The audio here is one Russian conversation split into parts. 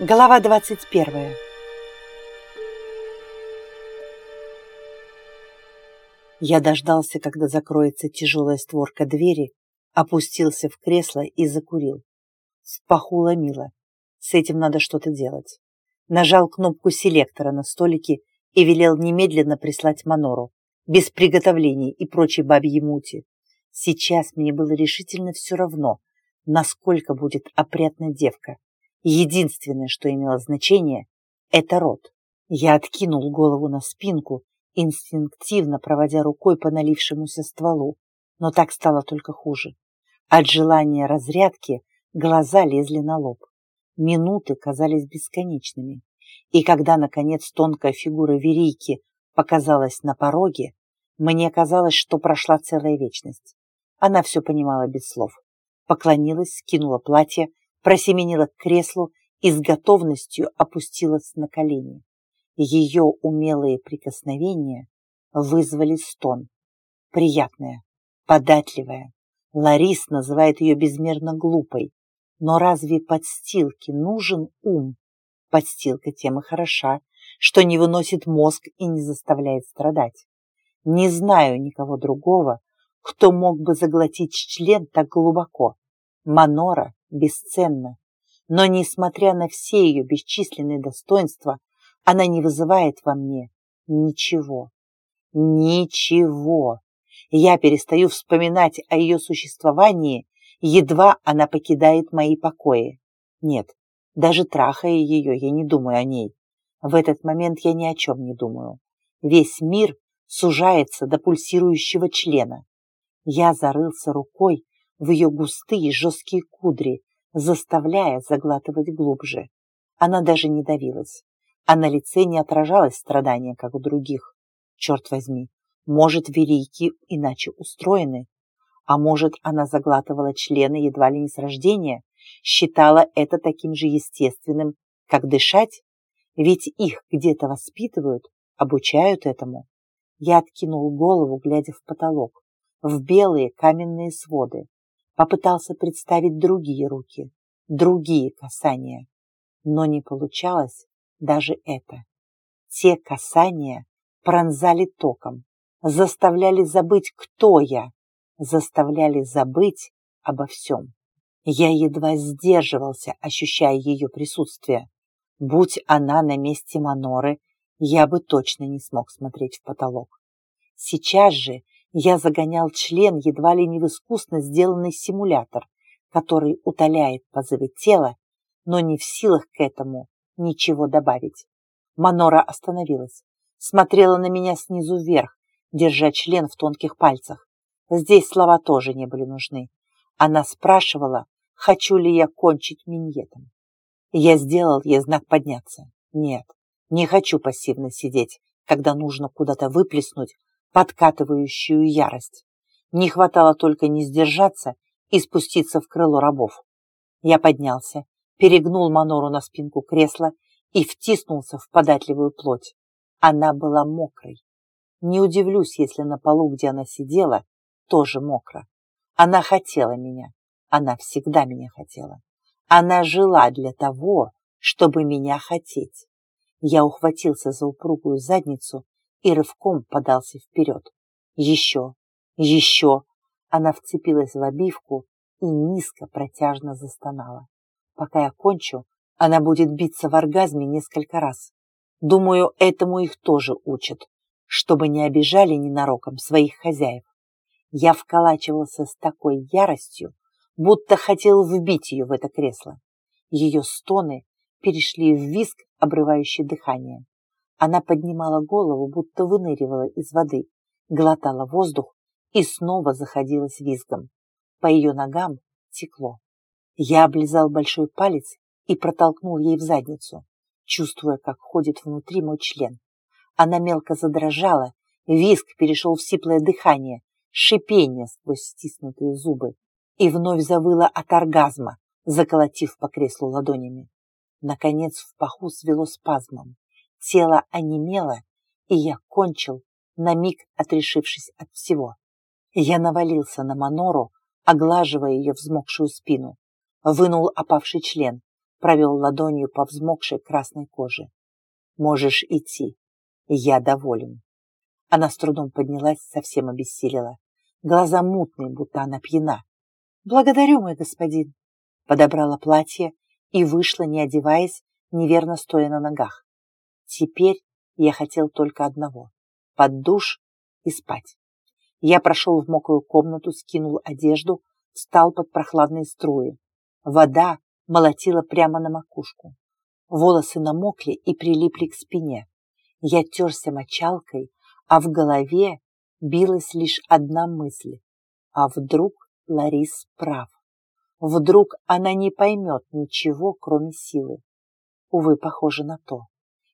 Глава 21 Я дождался, когда закроется тяжелая створка двери, опустился в кресло и закурил. В паху ломило. С этим надо что-то делать. Нажал кнопку селектора на столике и велел немедленно прислать Манору, без приготовлений и прочей бабьей мути. Сейчас мне было решительно все равно, насколько будет опрятна девка. Единственное, что имело значение, это рот. Я откинул голову на спинку, инстинктивно проводя рукой по налившемуся стволу, но так стало только хуже. От желания разрядки глаза лезли на лоб. Минуты казались бесконечными. И когда, наконец, тонкая фигура Верийки показалась на пороге, мне казалось, что прошла целая вечность. Она все понимала без слов. Поклонилась, скинула платье, просеменила к креслу и с готовностью опустилась на колени. Ее умелые прикосновения вызвали стон. Приятная, податливая. Ларис называет ее безмерно глупой. Но разве подстилке нужен ум? Подстилка тем и хороша, что не выносит мозг и не заставляет страдать. Не знаю никого другого, кто мог бы заглотить член так глубоко. Манора бесценна, но, несмотря на все ее бесчисленные достоинства, она не вызывает во мне ничего. Ничего. Я перестаю вспоминать о ее существовании, едва она покидает мои покои. Нет, даже трахая ее, я не думаю о ней. В этот момент я ни о чем не думаю. Весь мир сужается до пульсирующего члена. Я зарылся рукой в ее густые жесткие кудри, заставляя заглатывать глубже. Она даже не давилась, а на лице не отражалось страдания, как у других. Черт возьми, может, велики иначе устроены, а может, она заглатывала члены едва ли не с рождения, считала это таким же естественным, как дышать, ведь их где-то воспитывают, обучают этому. Я откинул голову, глядя в потолок, в белые каменные своды, попытался представить другие руки, другие касания, но не получалось даже это. Те касания пронзали током, заставляли забыть, кто я, заставляли забыть обо всем. Я едва сдерживался, ощущая ее присутствие. Будь она на месте Маноры, я бы точно не смог смотреть в потолок. Сейчас же я загонял член едва ли не в искусно сделанный симулятор, который утоляет позывы тела, но не в силах к этому ничего добавить. Манора остановилась, смотрела на меня снизу вверх, держа член в тонких пальцах. Здесь слова тоже не были нужны. Она спрашивала, хочу ли я кончить миньетом. Я сделал ей знак подняться. Нет, не хочу пассивно сидеть, когда нужно куда-то выплеснуть подкатывающую ярость. Не хватало только не сдержаться и спуститься в крыло рабов. Я поднялся, перегнул Манору на спинку кресла и втиснулся в податливую плоть. Она была мокрой. Не удивлюсь, если на полу, где она сидела, тоже мокро. Она хотела меня. Она всегда меня хотела. Она жила для того, чтобы меня хотеть. Я ухватился за упругую задницу и рывком подался вперед. Еще, еще. Она вцепилась в обивку и низко протяжно застонала. Пока я кончу, она будет биться в оргазме несколько раз. Думаю, этому их тоже учат, чтобы не обижали ненароком своих хозяев. Я вколачивался с такой яростью, будто хотел вбить ее в это кресло. Ее стоны перешли в визг, обрывающий дыхание. Она поднимала голову, будто выныривала из воды, глотала воздух и снова заходилась визгом. По ее ногам текло. Я облизал большой палец и протолкнул ей в задницу, чувствуя, как ходит внутри мой член. Она мелко задрожала, визг перешел в сиплое дыхание, шипение сквозь стиснутые зубы и вновь завыла от оргазма, заколотив по креслу ладонями. Наконец в паху свело спазмом. Тело онемело, и я кончил, на миг отрешившись от всего. Я навалился на Манору, оглаживая ее взмокшую спину, вынул опавший член, провел ладонью по взмокшей красной коже. Можешь идти. Я доволен. Она с трудом поднялась, совсем обессилила. Глаза мутные, будто она пьяна. Благодарю, мой господин. Подобрала платье и вышла, не одеваясь, неверно стоя на ногах. Теперь я хотел только одного — под душ и спать. Я прошел в мокрую комнату, скинул одежду, встал под прохладные струи. Вода молотила прямо на макушку. Волосы намокли и прилипли к спине. Я терся мочалкой, а в голове билась лишь одна мысль. А вдруг Ларис прав? Вдруг она не поймет ничего, кроме силы? Увы, похоже на то.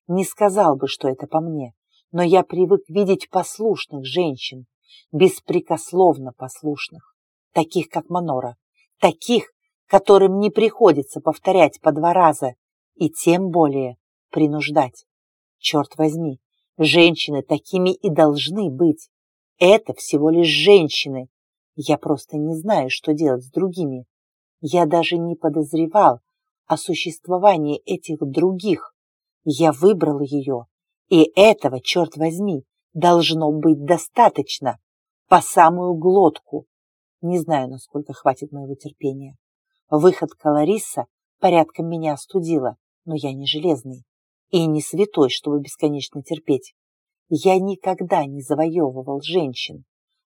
Не сказал бы, что это по мне, но я привык видеть послушных женщин, беспрекословно послушных, таких как Манора, таких, которым не приходится повторять по два раза и тем более принуждать. Черт возьми, женщины такими и должны быть. Это всего лишь женщины. Я просто не знаю, что делать с другими. Я даже не подозревал о существовании этих других. Я выбрал ее, и этого, черт возьми, должно быть достаточно, по самую глотку. Не знаю, насколько хватит моего терпения. Выход Лариса порядком меня остудила, но я не железный и не святой, чтобы бесконечно терпеть. Я никогда не завоевывал женщин.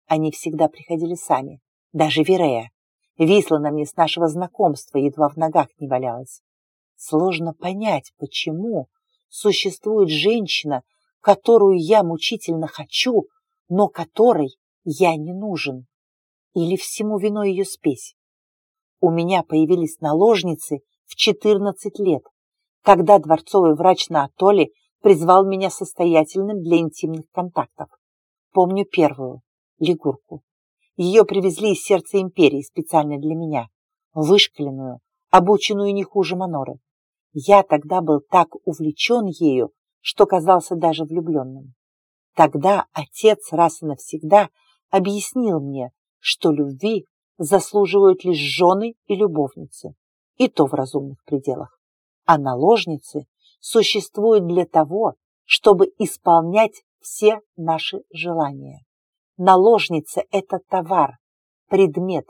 Они всегда приходили сами, даже Верея. Висла на мне с нашего знакомства, едва в ногах не валялась. Сложно понять, почему существует женщина, которую я мучительно хочу, но которой я не нужен. Или всему виной ее спесь. У меня появились наложницы в 14 лет, когда дворцовый врач на Атоле призвал меня состоятельным для интимных контактов. Помню первую, Лигурку. Ее привезли из сердца империи специально для меня, вышкаленную, обученную не хуже Маноры. Я тогда был так увлечен ею, что казался даже влюбленным. Тогда отец раз и навсегда объяснил мне, что любви заслуживают лишь жены и любовницы, и то в разумных пределах. А наложницы существуют для того, чтобы исполнять все наши желания. Наложница – это товар, предмет,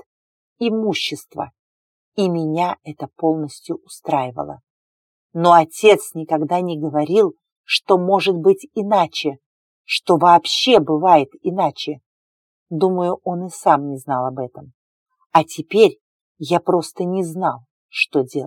имущество, и меня это полностью устраивало. Но отец никогда не говорил, что может быть иначе, что вообще бывает иначе. Думаю, он и сам не знал об этом. А теперь я просто не знал, что делать.